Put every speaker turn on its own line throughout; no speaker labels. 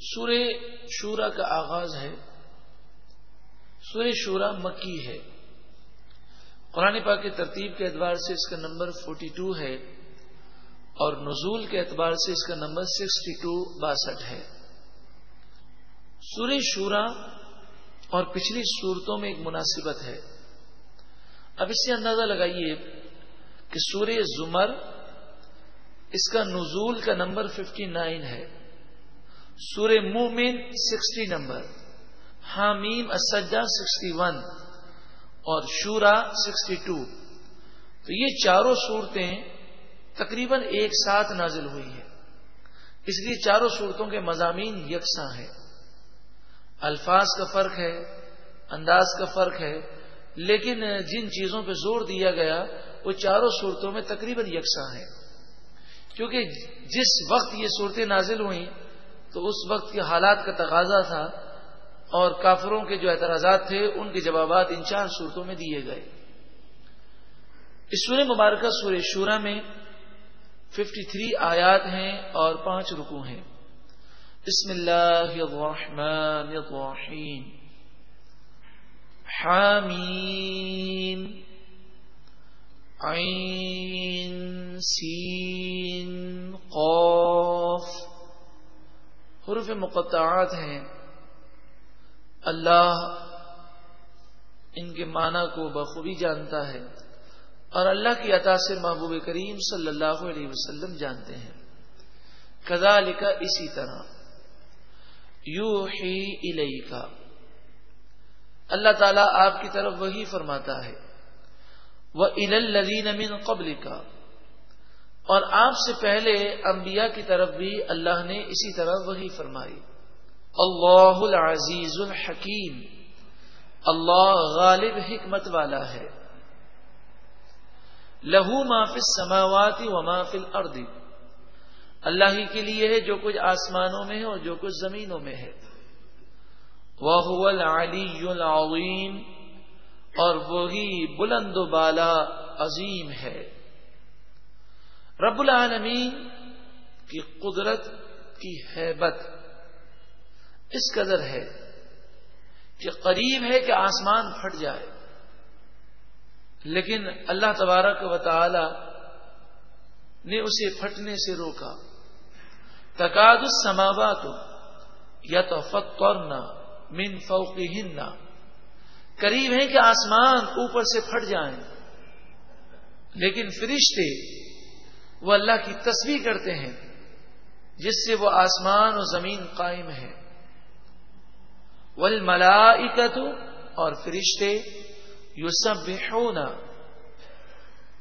سورہ شورا کا آغاز ہے۔ سورہ شورا مکی ہے۔ قرآن پاک کی ترتیب کے اعتبار سے اس کا نمبر فورٹی ٹو ہے اور نزول کے اعتبار سے اس کا نمبر سکسٹی ٹو باسٹھ ہے۔ سورہ شورا اور پچھلی صورتوں میں ایک مناسبت ہے۔ اب اس سے اندازہ لگائیے کہ سورہ زمر اس کا نزول کا نمبر ففٹی نائن ہے۔ سورہ مومن سکسٹی نمبر، حامیم اسجا سکسٹی ون اور شورا سکسٹی ٹو۔ تو یہ چاروں صورتیں تقریباً ایک ساتھ نازل ہوئی ہیں۔ اس لیے چاروں صورتوں کے مضامین یکساں ہیں۔ الفاظ کا فرق ہے، انداز کا فرق ہے، لیکن جن چیزوں پہ زور دیا گیا، وہ چاروں صورتوں میں تقریباً یکساں ہیں۔ کیونکہ جس وقت یہ صورتیں نازل ہوئیں تو اس وقت کے حالات کا تقاضا تھا اور کافروں کے جو اعتراضات تھے، ان کے جوابات ان چار صورتوں میں دیے گئے۔ اس سورہ مبارکہ، سورہ شورا میں ففٹی تھری آیات ہیں اور پانچ رکو ہیں۔ بسم اللہ الرحمن الرحیم۔ حامیم۔ عین، سین۔ حروف مقطعات ہیں۔ اللہ ان کے معنی کو بخوبی جانتا ہے اور اللہ کی عطا سے محبوب کریم صلی اللہ علیہ وسلم جانتے ہیں۔ کدا لکھا اسی طرح۔ یو ہی کا اللہ تعالیٰ آپ کی طرف وہی فرماتا ہے۔ وہ الدین امین قبل کا اور آپ سے پہلے انبیاء کی طرف بھی اللہ نے اسی طرح وہی فرمائی۔ اللہ العزیز الحکیم۔ اللہ غالب حکمت والا ہے۔ لہو مافل سماواتی و محفل الارض۔ اللہ ہی کے لیے ہے جو کچھ آسمانوں میں ہے اور جو کچھ زمینوں میں ہے۔ وہ العلی العظیم۔ اور وہی بلند و بالا عظیم ہے۔ رب العالمین کی قدرت کی حیبت اس قدر ہے کہ قریب ہے کہ آسمان پھٹ جائے۔ لیکن اللہ تبارک و تعالی نے اسے پھٹنے سے روکا۔ تقاد السماوات یا تو فتورنا من فوق قریب ہے کہ آسمان اوپر سے پھٹ جائیں۔ لیکن فرشتے وہ اللہ کی تصویر کرتے ہیں، جس سے وہ آسمان اور زمین قائم ہے ول اور فرشتے یو سب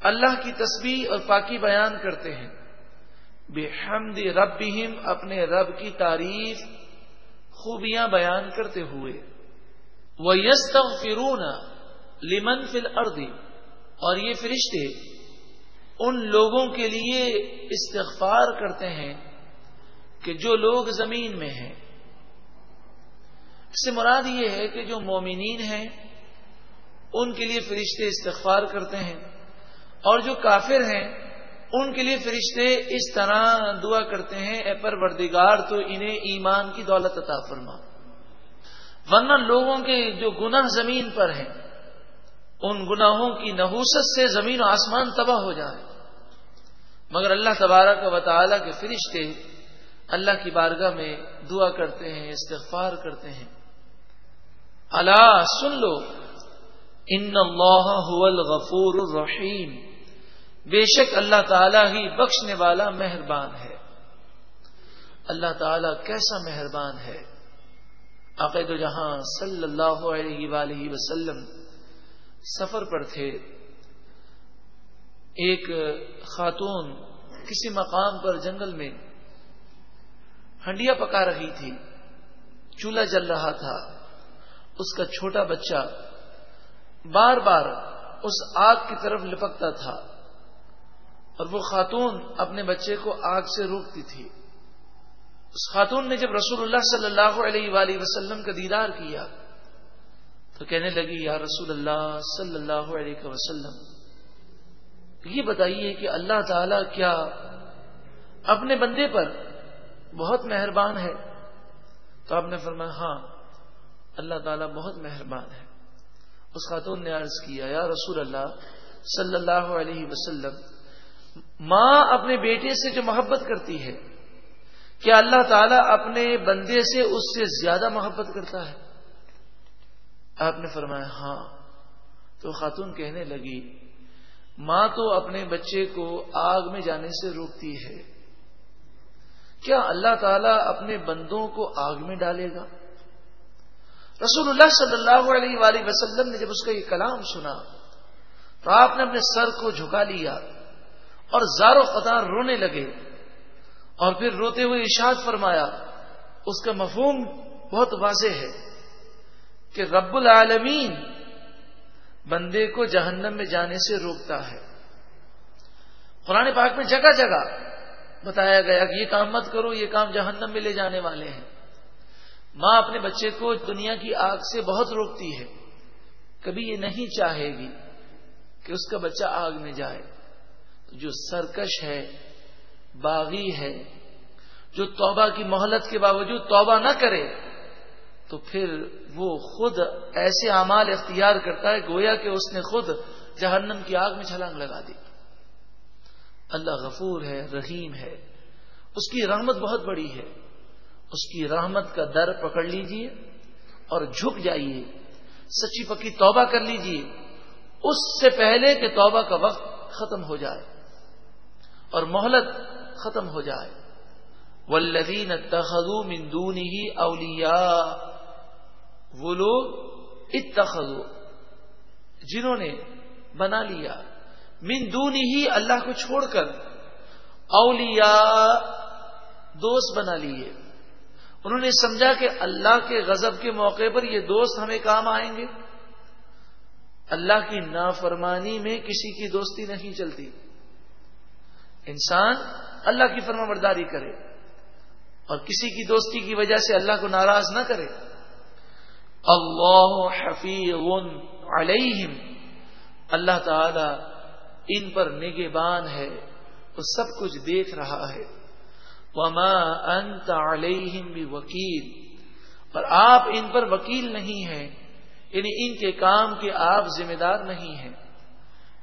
اللہ کی تصویر اور پاکی بیان کرتے ہیں۔ بے حمد رب اپنے رب کی تعریف، خوبیاں بیان کرتے ہوئے۔ وہ یس لمن فل اردی اور یہ فرشتے ان لوگوں کے لیے استغفار کرتے ہیں کہ جو لوگ زمین میں ہیں۔ اس سے مراد یہ ہے کہ جو مومنین ہیں، ان کے لیے فرشتے استغفار کرتے ہیں۔ اور جو کافر ہیں، ان کے لیے فرشتے اس طرح دعا کرتے ہیں، اے پر وردگار تو انہیں ایمان کی دولت عطا فرما۔ ورنہ لوگوں کے جو گناہ زمین پر ہیں، ان گناہوں کی نحوست سے زمین و آسمان تباہ ہو جائے۔ مگر اللہ تبارک و تعالی کے فرشتے اللہ کی بارگاہ میں دعا کرتے ہیں، استغفار کرتے ہیں۔ اللہ سن لو، ان اللہ الغفور الرحیم۔ بے شک اللہ تعالی ہی بخشنے والا مہربان ہے۔ اللہ تعالی کیسا مہربان ہے۔ عقید جہاں صلی اللہ علیہ وآلہ وسلم سفر پر تھے۔ ایک خاتون کسی مقام پر جنگل میں ہنڈیا پکا رہی تھی، چولہا جل رہا تھا۔ اس کا چھوٹا بچہ بار بار اس آگ کی طرف لپکتا تھا اور وہ خاتون اپنے بچے کو آگ سے روکتی تھی۔ اس خاتون نے جب رسول اللہ صلی اللہ علیہ وآلہ وسلم کا دیدار کیا تو کہنے لگی، یا رسول اللہ صلی اللہ علیہ وسلم یہ بتائیے کہ اللہ تعالی کیا اپنے بندے پر بہت مہربان ہے؟ تو آپ نے فرمایا ہاں اللہ تعالیٰ بہت مہربان ہے۔ اس خاتون نے عرض کیا، یا رسول اللہ صلی اللہ علیہ وسلم، ماں اپنے بیٹے سے جو محبت کرتی ہے، کیا اللہ تعالیٰ اپنے بندے سے اس سے زیادہ محبت کرتا ہے؟ آپ نے فرمایا ہاں۔ تو خاتون کہنے لگی ماں تو اپنے بچے کو آگ میں جانے سے روکتی ہے۔ کیا اللہ تعالیٰ اپنے بندوں کو آگ میں ڈالے گا؟ رسول اللہ صلی اللہ علیہ وآلہ وسلم نے جب اس کا یہ کلام سنا تو آپ نے اپنے سر کو جھکا لیا اور زارو قطار رونے لگے اور پھر روتے ہوئے اشاد فرمایا، اس کا مفہوم بہت واضح ہے کہ رب العالمین بندے کو جہنم میں جانے سے روکتا ہے۔ قرآن پاک میں جگہ جگہ بتایا گیا کہ یہ کام مت کرو، یہ کام جہنم میں لے جانے والے ہیں۔ ماں اپنے بچے کو دنیا کی آگ سے بہت روکتی ہے۔ کبھی یہ نہیں چاہے گی کہ اس کا بچہ آگ میں جائے۔ جو سرکش ہے، باغی ہے، جو توبہ کی مہلت کے باوجود توبہ نہ کرے تو پھر وہ خود ایسے اعمال اختیار کرتا ہے گویا کہ اس نے خود جہنم کی آگ میں چھلانگ لگا دی۔ اللہ غفور ہے، رحیم ہے۔ اس کی رحمت بہت بڑی ہے۔ اس کی رحمت کا در پکڑ لیجیے اور جھک جائیے۔ سچی پکی توبہ کر لیجیے۔ اس سے پہلے کہ توبہ کا وقت ختم ہو جائے اور مہلت ختم ہو جائے۔ ولدین تخذو مندون ہی اولیا وہ لوگ اتخذو جنہوں نے بنا لیا۔ مندون ہی اللہ کو چھوڑ کر اولیاء دوست بنا لیے۔ انہوں نے سمجھا کہ اللہ کے غضب کے موقع پر یہ دوست ہمیں کام آئیں گے۔ اللہ کی نافرمانی میں کسی کی دوستی نہیں چلتی۔ انسان اللہ کی فرما برداری کرے اور کسی کی دوستی کی وجہ سے اللہ کو ناراض نہ کرے۔ اللہ حفیظ علیہم۔ اللہ تعالی ان پر نگبان ہے، وہ سب کچھ دیکھ رہا ہے۔ وما انت علیہم وکیل اور آپ ان پر وکیل نہیں ہیں یعنی ان کے کام کے آپ ذمہ دار نہیں ہیں۔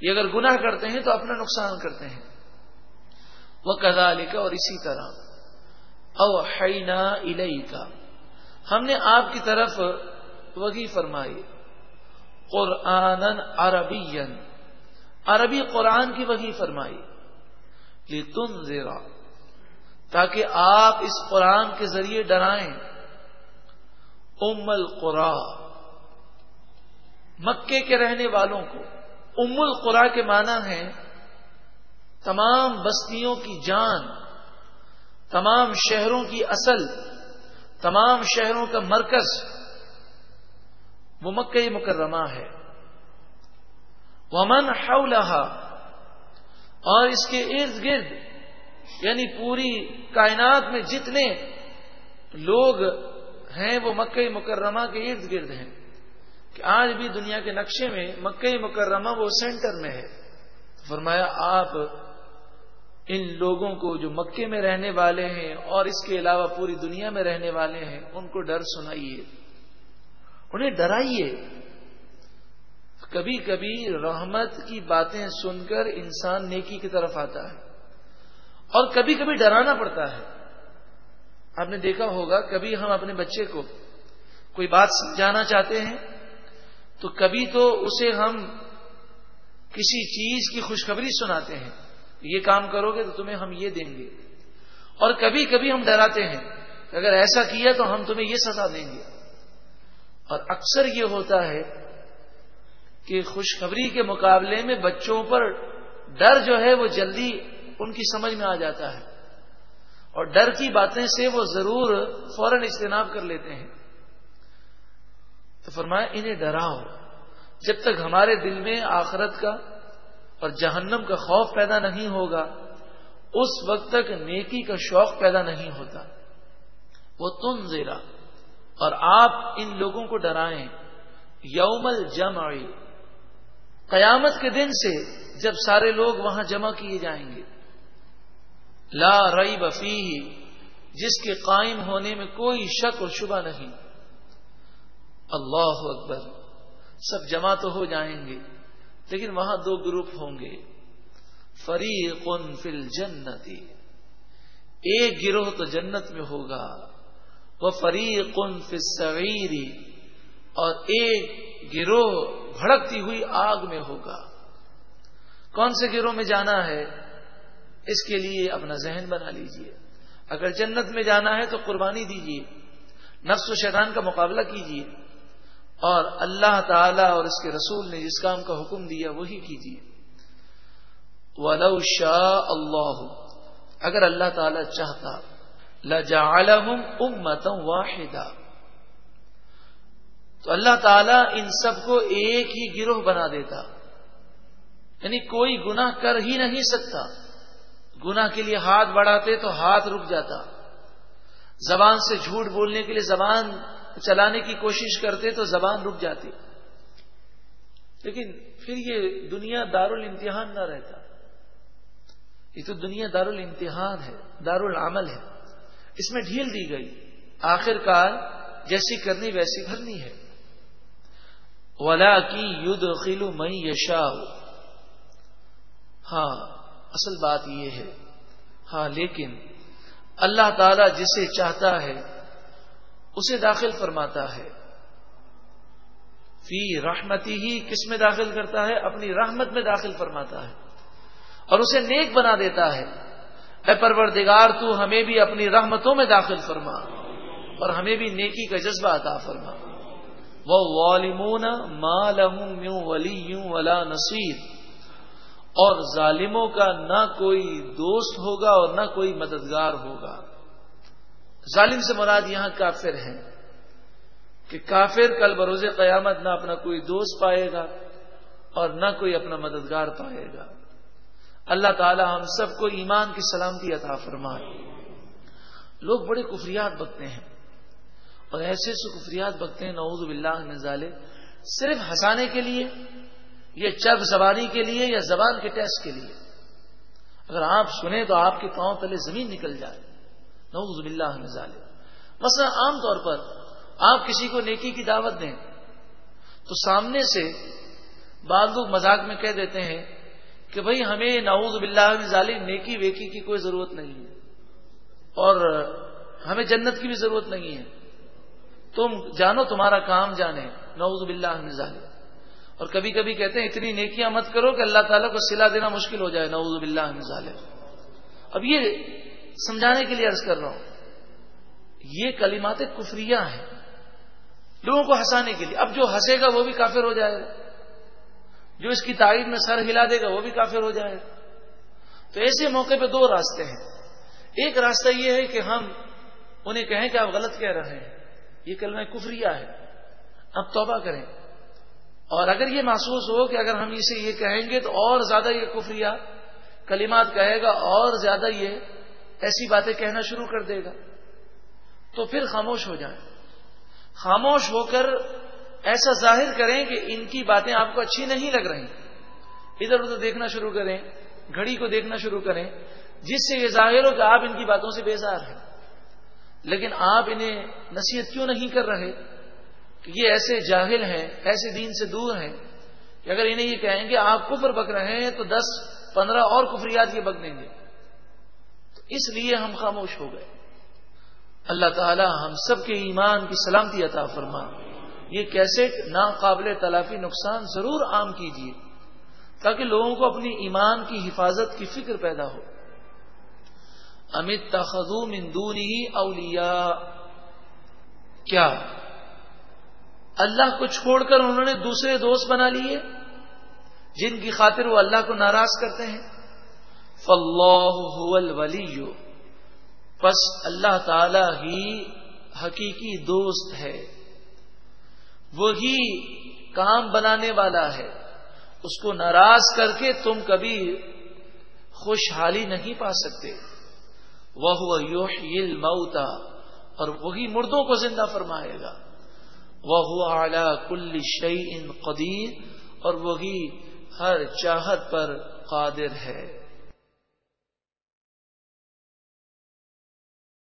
یہ اگر گناہ کرتے ہیں تو اپنا نقصان کرتے ہیں۔ وہ کدا اور اسی طرح۔ او حینا کا ہم نے آپ کی طرف وہی فرمائی قرآن عربی عربی قرآن کی وہی فرمائی لی تم زیرا تاکہ آپ اس قرآن کے ذریعے ڈرائیں، ام القرا، مکے کے رہنے والوں کو۔ ام القرا کے معنی ہے تمام بستیوں کی جان، تمام شہروں کی اصل، تمام شہروں کا مرکز۔ وہ مکہ مکرمہ ہے۔ ومن حولها۔ اور اس کے ارد گرد یعنی پوری کائنات میں جتنے لوگ ہیں، وہ مکہ مکرمہ کے ارد گرد ہیں۔ کہ آج بھی دنیا کے نقشے میں مکہ مکرمہ وہ سینٹر میں ہے۔ فرمایا، آپ ان لوگوں کو جو مکے میں رہنے والے ہیں اور اس کے علاوہ پوری دنیا میں رہنے والے ہیں، ان کو ڈر سنائیے۔ انہیں ڈرائیے۔ کبھی کبھی رحمت کی باتیں سن کر انسان نیکی کی طرف آتا ہے۔ اور کبھی کبھی ڈرانا پڑتا ہے۔ آپ نے دیکھا ہوگا، کبھی ہم اپنے بچے کو کوئی بات سمجھانا چاہتے ہیں، تو کبھی تو اسے ہم کسی چیز کی خوشخبری سناتے ہیں۔ یہ کام کرو گے تو تمہیں ہم یہ دیں گے۔ اور کبھی کبھی ہم ڈراتے ہیں کہ اگر ایسا کیا تو ہم تمہیں یہ سزا دیں گے۔ اور اکثر یہ ہوتا ہے کہ خوشخبری کے مقابلے میں بچوں پر ڈر جو ہے وہ جلدی ان کی سمجھ میں آ جاتا ہے اور ڈر کی باتیں سے وہ ضرور فوراً اجتناب کر لیتے ہیں۔ تو فرمایا، انہیں ڈراؤ۔ جب تک ہمارے دل میں آخرت کا اور جہنم کا خوف پیدا نہیں ہوگا، اس وقت تک نیکی کا شوق پیدا نہیں ہوتا۔ وہ تم زیرا۔ اور آپ ان لوگوں کو ڈرائیں۔ یوم الجمع قیامت کے دن سے جب سارے لوگ وہاں جمع کیے جائیں گے۔ لا رئی بفی جس کے قائم ہونے میں کوئی شک اور شبہ نہیں۔ اللہ اکبر، سب جمع تو ہو جائیں گے، لیکن وہاں دو گروپ ہوں گے۔ فریق فل جنتی ایک گروہ تو جنت میں ہوگا۔ وہ فریق فری اور ایک گروہ بھڑکتی ہوئی آگ میں ہوگا۔ کون سے گروہ میں جانا ہے؟ اس کے لیے اپنا ذہن بنا لیجیے۔ اگر جنت میں جانا ہے تو قربانی دیجیے۔ نفس و شیطان کا مقابلہ کیجیے۔ اور اللہ تعالی اور اس کے رسول نے جس کام کا حکم دیا وہی کیجیے ولو شاء اللہ اگر اللہ تعالی چاہتا لجعلهم واحدہ تو اللہ تعالیٰ ان سب کو ایک ہی گروہ بنا دیتا. یعنی کوئی گناہ کر ہی نہیں سکتا. گناہ کے لیے ہاتھ بڑھاتے تو ہاتھ رک جاتا. زبان سے جھوٹ بولنے کے لیے زبان چلانے کی کوشش کرتے تو زبان رک جاتی. لیکن پھر یہ دنیا دار الامتحان نہ رہتا. یہ تو دنیا دار الامتحان ہے دار العمل ہے. اس میں ڈھیل دی گئی۔ آخر کار جیسی کرنی ویسی بھرنی ہے۔ ولا کی ید خلو مئی یشا ہاں اصل بات یہ ہے۔ ہاں لیکن اللہ تعالی جسے چاہتا ہے، اسے داخل فرماتا ہے۔ فی رحمتی ہی کس میں داخل کرتا ہے؟ اپنی رحمت میں داخل فرماتا ہے۔ اور اسے نیک بنا دیتا ہے۔ اے پروردگار، تو ہمیں بھی اپنی رحمتوں میں داخل فرما اور ہمیں بھی نیکی کا جذبہ عطا فرما۔ وہ والمون مالوں ولی یوں ولا نصیر اور ظالموں کا نہ کوئی دوست ہوگا اور نہ کوئی مددگار ہوگا۔ ظالم سے مراد یہاں کافر ہیں کہ کافر کل بروز قیامت نہ اپنا کوئی دوست پائے گا اور نہ کوئی اپنا مددگار پائے گا۔ اللہ تعالی ہم سب کو ایمان کی سلامتی عطا فرمائے۔ لوگ بڑے کفریات بکتے ہیں۔ اور ایسے سے کفریات بکتے ہیں، نعوذ باللہ نظالے صرف ہنسانے کے لیے، یا چرب زبانی کے لیے، یا زبان کے ٹیسٹ کے لیے۔ اگر آپ سنیں تو آپ کے پاؤں تلے زمین نکل جائے۔ نعوذ باللہ من ظالم مثلا عام طور پر آپ کسی کو نیکی کی دعوت دیں تو سامنے سے بعض لوگ مذاق میں کہہ دیتے ہیں کہ بھائی ہمیں نعوذ باللہ من ظالم نیکی ویکی کی کوئی ضرورت نہیں ہے اور ہمیں جنت کی بھی ضرورت نہیں ہے تم جانو تمہارا کام جانے نعوذ باللہ من ظالم اور کبھی کبھی کہتے ہیں اتنی نیکیاں مت کرو کہ اللہ تعالیٰ کو سلا دینا مشکل ہو جائے نعوذ باللہ من ظالم اب یہ سمجھانے کے لیے عرض کر رہا ہوں یہ کلمات کفریہ ہیں لوگوں کو ہنسانے کے لیے اب جو ہنسے گا وہ بھی کافر ہو جائے گا جو اس کی تائید میں سر ہلا دے گا، وہ بھی کافر ہو جائے۔ گا تو ایسے موقع پہ دو راستے ہیں۔ ایک راستہ یہ ہے کہ ہم انہیں کہیں کہ آپ غلط کہہ رہے ہیں۔ یہ کلمہ کفریہ ہے۔ اب توبہ کریں۔ اور اگر یہ محسوس ہو کہ اگر ہم اسے یہ کہیں گے تو اور زیادہ یہ کفریہ کلمات کہے گا، اور زیادہ یہ ایسی باتیں کہنا شروع کر دے گا۔ تو پھر خاموش ہو جائیں۔ خاموش ہو کر ایسا ظاہر کریں کہ ان کی باتیں آپ کو اچھی نہیں لگ رہی۔ ادھر ادھر دیکھنا شروع کریں، گھڑی کو دیکھنا شروع کریں، جس سے یہ ظاہر ہو کہ آپ ان کی باتوں سے بیزار ہیں۔ لیکن آپ انہیں نصیحت کیوں نہیں کر رہے؟ کہ یہ ایسے جاہل ہیں، ایسے دین سے دور ہیں۔ کہ اگر انہیں یہ کہیں گے آپ کفر بک رہے ہیں تو دس، پندرہ اور کفریات یہ بک دیں گے۔ تو اس لیے ہم خاموش ہو گئے۔ اللہ تعالی ہم سب کے ایمان کی سلامتی عطا فرما۔ یہ کیسے ناقابل تلافی نقصان ضرور عام کیجیے تاکہ لوگوں کو اپنی ایمان کی حفاظت کی فکر پیدا ہو۔ امت تخذو مندونی اولیاء۔ کیا؟ اللہ کو چھوڑ کر انہوں نے دوسرے دوست بنا لیے، جن کی خاطر وہ اللہ کو ناراض کرتے ہیں۔ فلو الولی پس اللہ تعالی ہی حقیقی دوست ہے۔ وہی کام بنانے والا ہے۔ اس کو ناراض کر کے تم کبھی خوشحالی نہیں پا سکتے۔ وہ یوحیل موتا اور وہی مردوں کو زندہ فرمائے گا۔ وہ اعلی کل شعی ان قدیر، اور وہی ہر چاہت پر قادر ہے۔